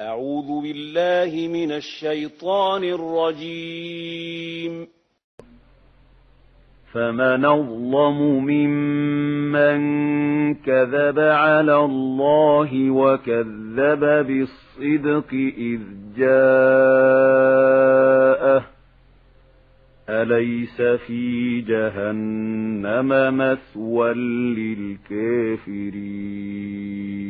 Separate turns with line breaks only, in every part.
أعوذ بالله من الشيطان الرجيم.
فمن أظلم ممن كذب على الله وكذب بالصدق إذ جاءه. أليس في جهنم مثوى للكافرين؟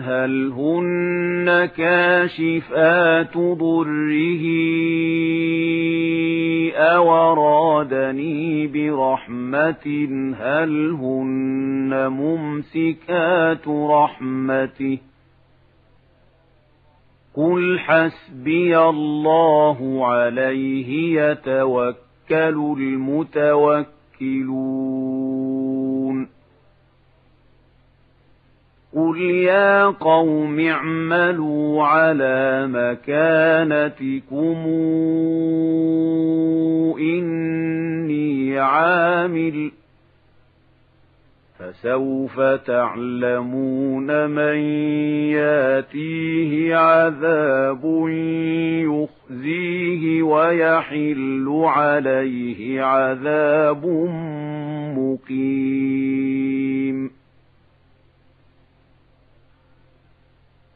هل هن كاشفات ضره أو أرادني برحمة هل هن ممسكات رحمته قل حسبي الله عليه يتوكل المتوكلون قل يا قوم اعملوا على مكانتكم إني عامل فسوف تعلمون من ياتيه عذاب يخزيه ويحل عليه عذاب مقيم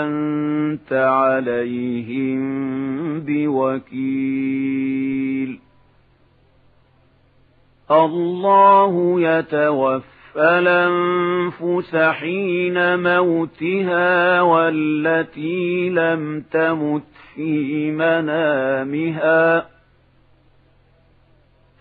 أَنتَ عَلَيْهِم بِوَكِيلٍ. اللَّهُ يَتَوَفَّى الْأَنفُسَ حِينَ مَوْتِهَا وَالَّتِي لَمْ تَمُتْ فِي مَنَامِهَا.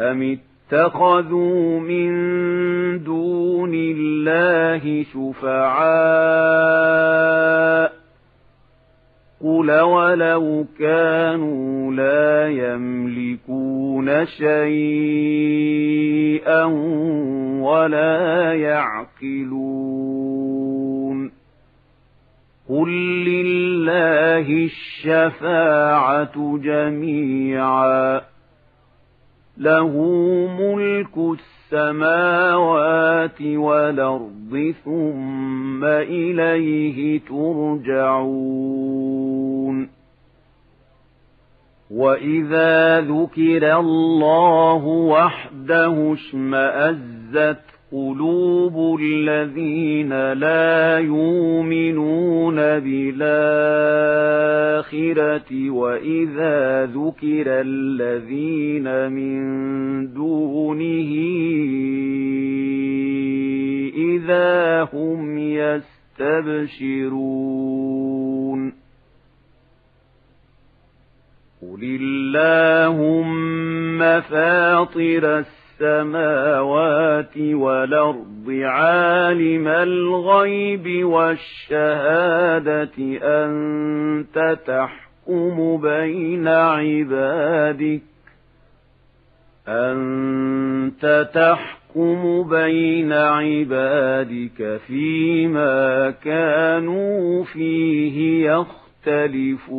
أم اتخذوا من دون الله شفعاء قل ولو كانوا لا يملكون شيئا ولا يعقلون قل لله الشفاعة جميعا له ملك السماوات والأرض ثم إليه ترجعون. وإذا ذكر الله وحده اشمأزت قلوب الذين لا يؤمنون بالآخرة وإذا ذكر الذين من دونه إذا هم يستبشرون قل اللهم فاطر السماء السماوات والأرض عالم الغيب والشهادة أنت تحكم بين عبادك. أنت تحكم بين عبادك فيما كانوا فيه يختلفون.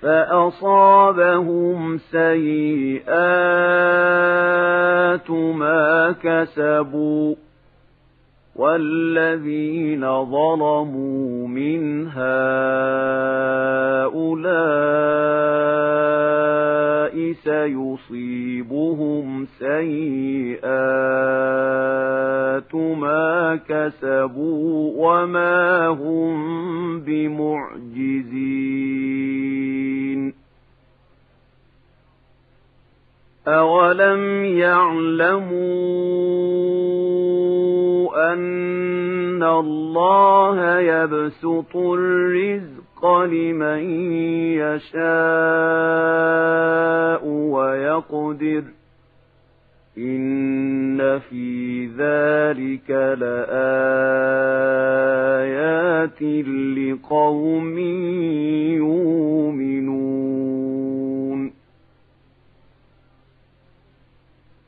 فأصابهم سيئات ما كسبوا والذين ظلموا من هؤلاء سيصيبهم سيئات ما كسبوا وما هم بمعجزين. أولم يعلموا أن الله يبسط الرزق لمن يشاء ويقدر إن في ذلك لآيات لقوم يؤمنون قل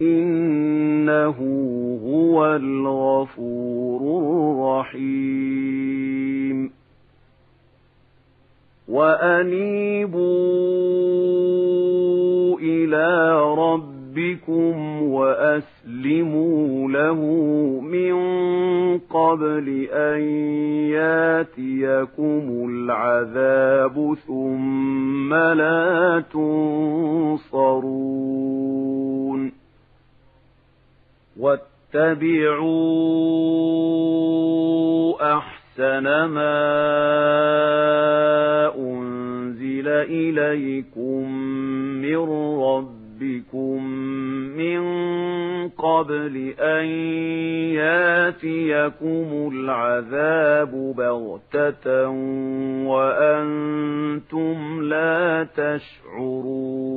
إنه هو الغفور الرحيم وأنيبوا إلى ربكم وأسلموا له من قبل أن ياتيكم العذاب ثم لا تنصرون واتبعوا أحسن ما أنزل إليكم من ربكم من قبل أن ياتيكم العذاب بغتة وأنتم لا تشعرون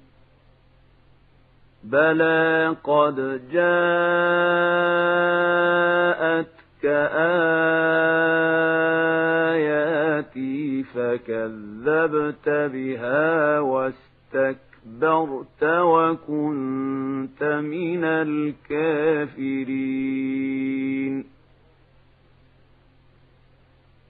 بلى قد جاءتك آياتي فكذبت بها واستكبرت وكنت من الكافرين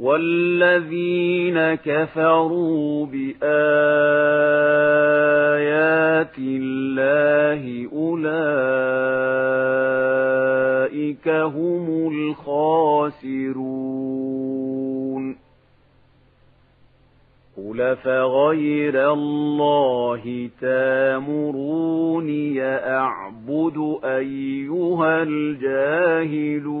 والذين كفروا بآيات الله أولئك هم الخاسرون قل فغير الله تامروني أعبد أيها الجاهلون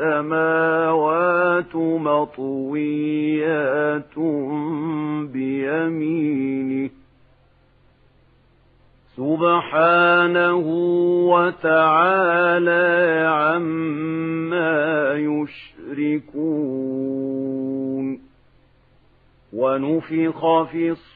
والسماوات مطويات بيمينه سبحانه وتعالى عما يشركون ونفخ في الصور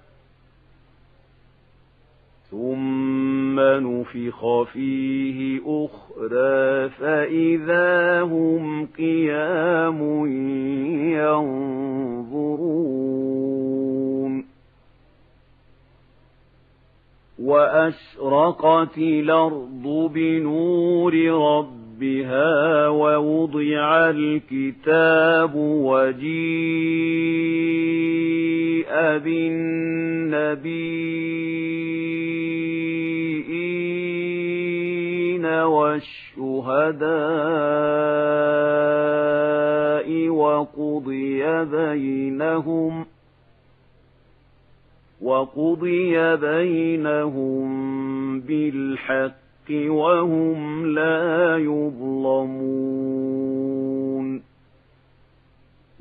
ثم نفخ فيه أخرى فإذا هم قيام ينظرون وأشرقت الأرض بنور ربها ووضع الكتاب وجيء بالنبيين والشهداء وقضي بينهم وقضي بينهم بالحق وهم لا يظلمون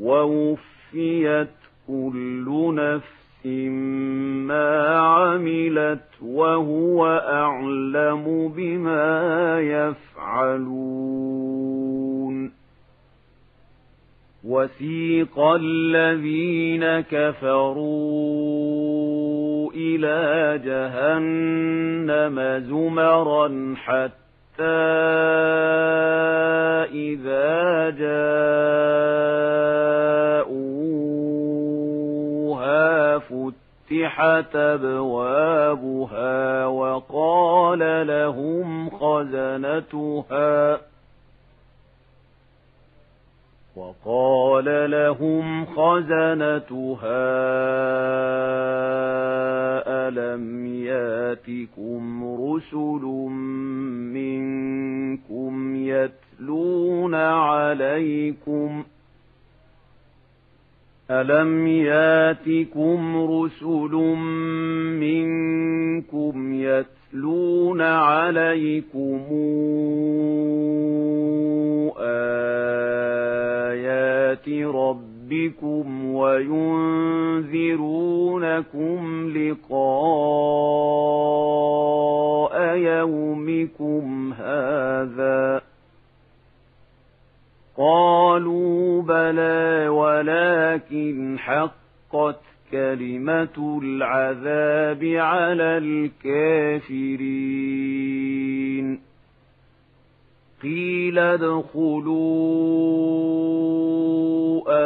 ووفيت كل نفس ما عملت وهو أعلم بما يفعلون وسيق الذين كفروا إلى جهنم زمرا حتى إذا جاءوها فتحت أبوابها وقال لهم خزنتها. وقال لهم خزنتها ألم يأتكم رسل منكم يتلون عليكم؟ ألم ياتكم رسل منكم يتلون عليكم آيات ربكم وينذرونكم لقاء يومكم هذا قالوا بلى ولكن حقت كلمة العذاب على الكافرين قيل ادخلوا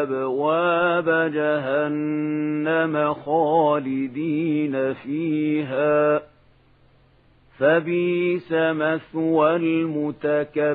أبواب جهنم خالدين فيها فبيس مثوى المتكبرين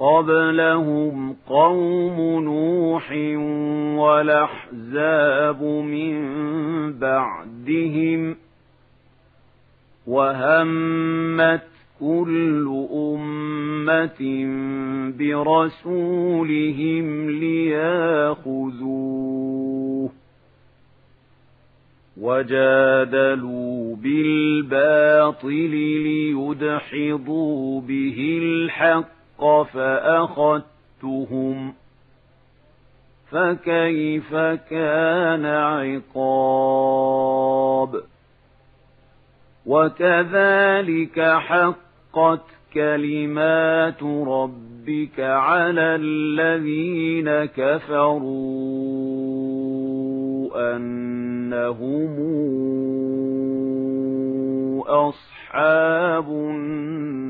قبلهم قوم نوح والأحزاب من بعدهم وهمت كل أمة برسولهم لياخذوه وجادلوا بالباطل ليدحضوا به الحق فأخذتهم فكيف كان عقاب وكذلك حقت كلمات ربك على الذين كفروا أنهم أصحاب النار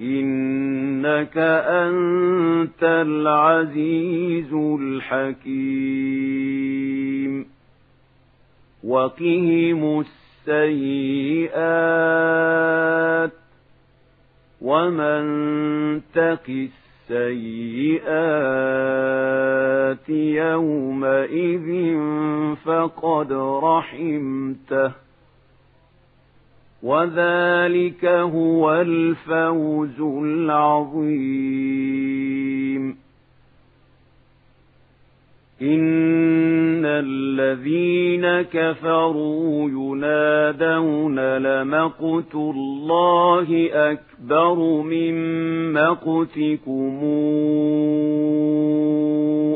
إنك أنت العزيز الحكيم وقهم السيئات ومن تق السيئات يومئذ فقد رحمته وذلك هو الفوز العظيم إن الذين كفروا ينادون لمقت الله أكبر من مقتكم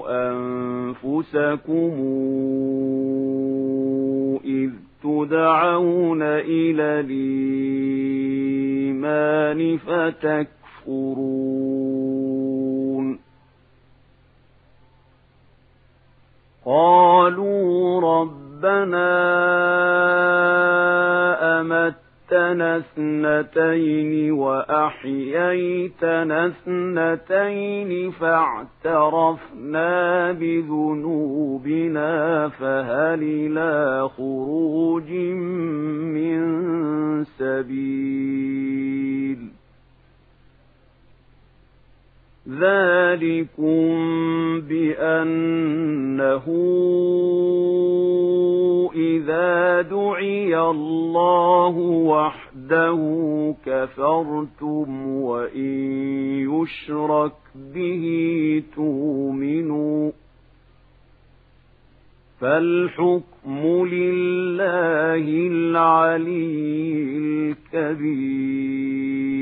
أنفسكم تدعون إلى الإيمان فتكفرون. قالوا ربنا أمتنا اثنتين وأحييتنا اثنتين فاعترفنا بذنوبنا فهل إلى خروج من سبيل ذلكم بأنه إذا دعي الله وحده كفرتم وإن يشرك به تؤمنوا فالحكم لله العلي الكبير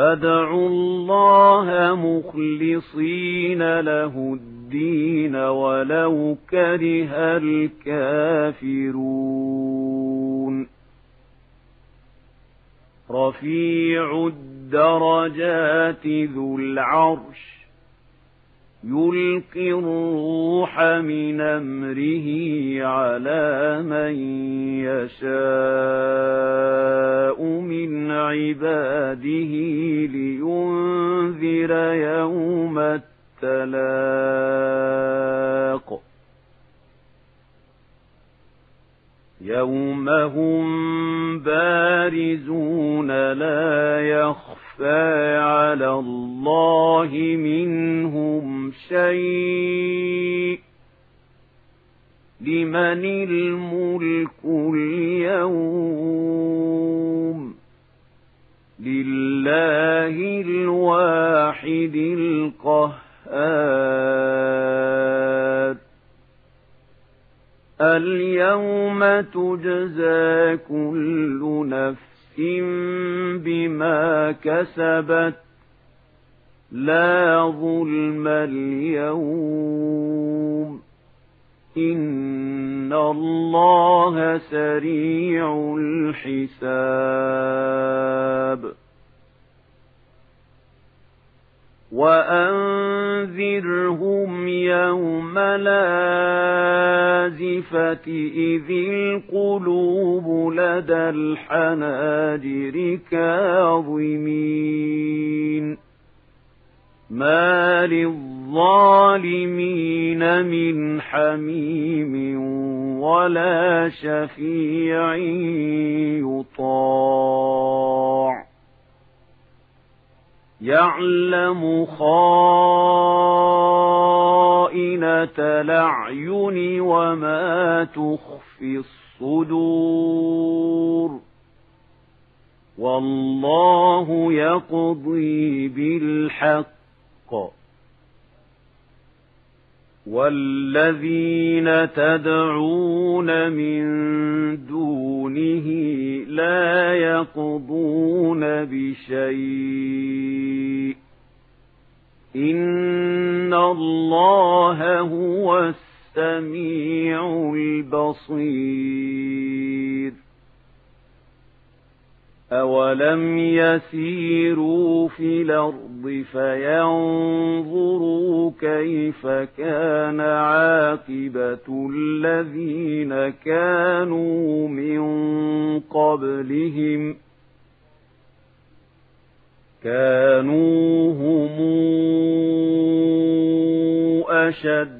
فادعوا الله مخلصين له الدين ولو كره الكافرون. رفيع الدرجات ذو العرش. يلقي الروح من أمره على من يشاء من عباده لينذر يوم التلاق يوم هم بارزون لا يخفى على الله منهم شيء لمن الملك اليوم لله الواحد القهار اليوم تجزى كل نفس بما كسبت لا ظلم اليوم إن الله سريع الحساب وأنذرهم يوم لازفة إذ القلوب لدى الحناجر شفيع يطاع. يعلم خائنة الأعين وما تخفي الصدور. والله يقضي بالحق. والذين تدعون من دونه لا يقضون بشيء. إن الله هو السميع البصير. أولم يسيروا في الأرض فينظروا كيف كان عاقبة الذين كانوا من قبلهم كانوا هم أشد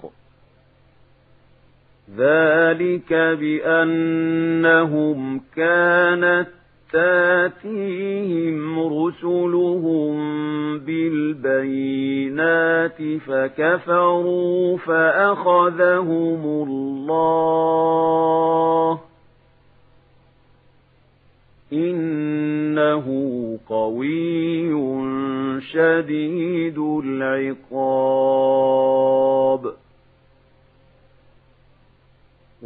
ذلك بأنهم كانت تاتيهم رسلهم بالبينات فكفروا فأخذهم الله إنه قوي شديد العقاب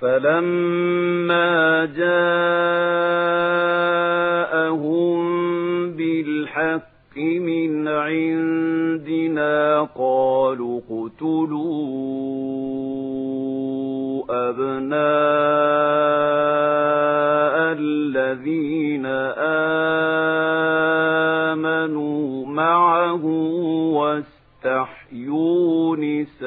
فلما جاءهم بالحق من عندنا قالوا اقتلوا أبناء الذين آمنوا معه واستحيوا نساءهم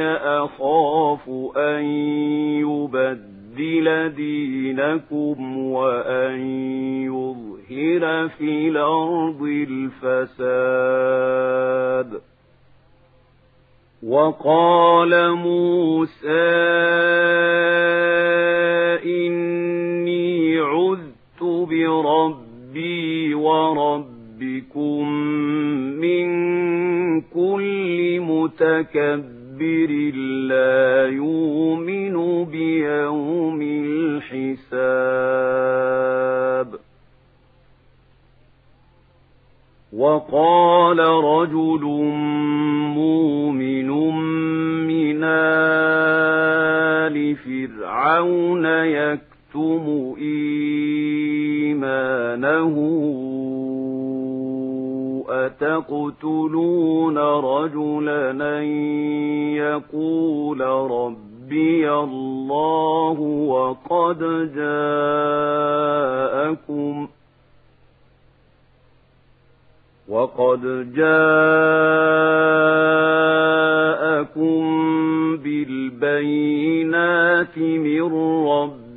أخاف أن يبدل دينكم وأن يظهر في الأرض الفساد. وقال موسى إني عذت بربي وربكم من كل متكبر لا يؤمن بيوم الحساب. وقال رجل مؤمن من آل فرعون يكتم إيمانه أتقتلون رجلا أن يقول ربي الله وقد جاءكم وقد جاءكم بالبينات من ربكم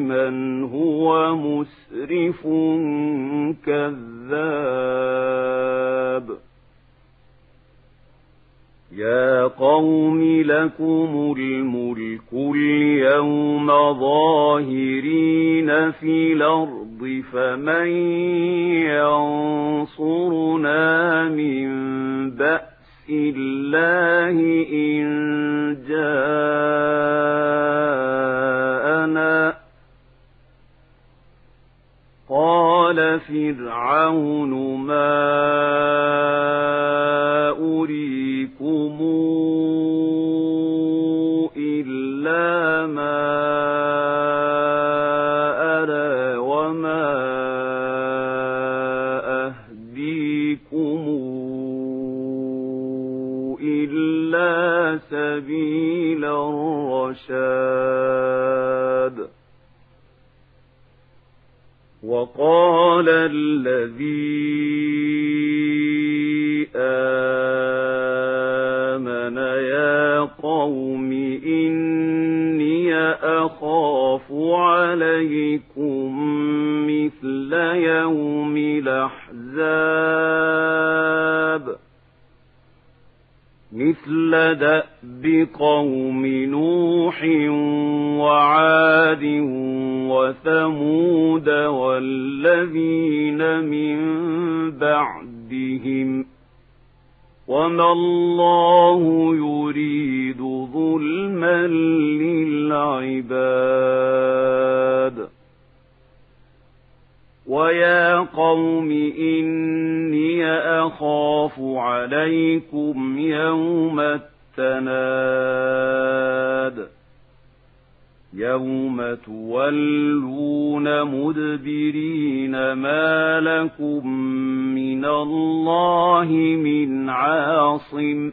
من هو مسرف كذاب. يا قوم لكم الملك اليوم ظاهرين في الأرض فمن ينصرنا من بأس الله إن جاءنا قال للعباد ويا قوم إني أخاف عليكم يوم التناد. يوم تولون مدبرين ما لكم من الله من عاصم.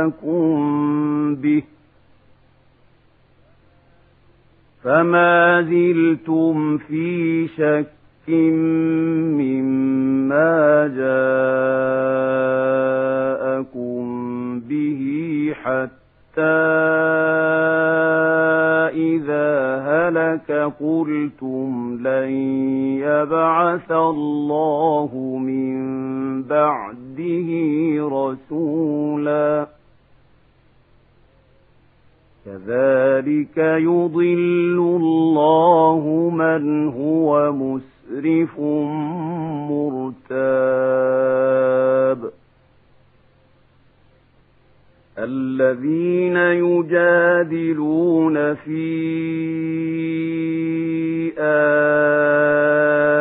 جاءكم به فما زلتم في شك مما جاءكم به حتى إذا هلك قلتم لن يبعث الله من بعده رسولا كذلك يضل الله من هو مسرف مرتاب الذين يجادلون في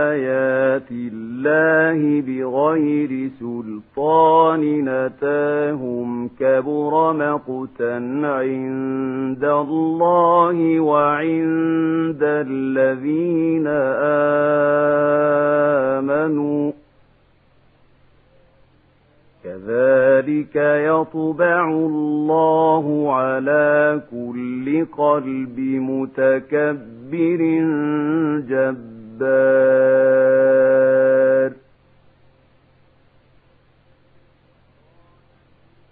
آيات الله بغير سلطان نتاهم كبر مقتا عند الله وعند الذين آمنوا كذلك يطبع الله على كل قلب متكبر جبار.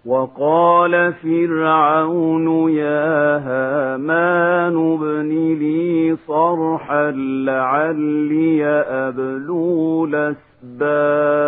وقال فرعون يا هامان ابن لي صرحا لعلي أبلو الأسباب.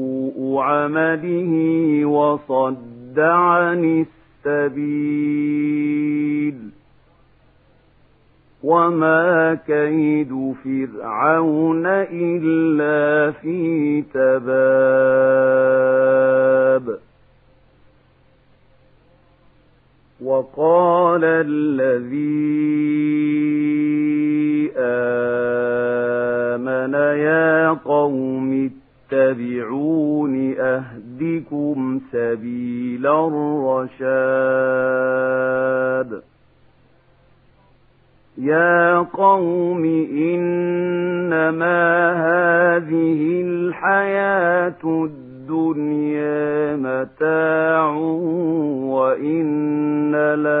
عمله وصد عن السبيل. وما كيد فرعون إلا في تباب. وقال الذي آمن يا قوم اتبعون أهدكم سبيل الرشاد. يا قوم إنما هذه الحياة الدنيا متاع وإن الآخرة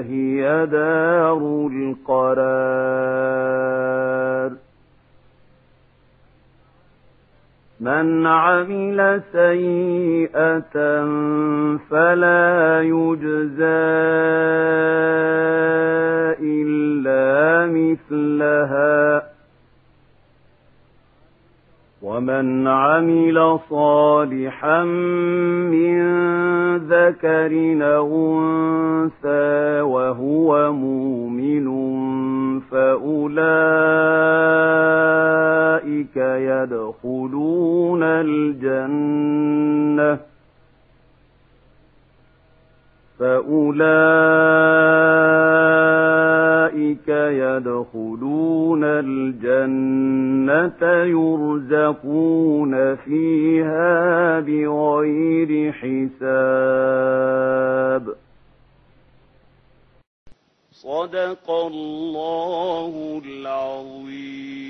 هي دار القرار. من عمل سيئة فلا يجزى إلا مثلها. ومن عمل صالحا من ذكر أنثى وهو مؤمن فأولئك يدخلون الجنة فأولئك يدخلون الجنة يرزقون فيها بغير حساب.
صدق الله العظيم.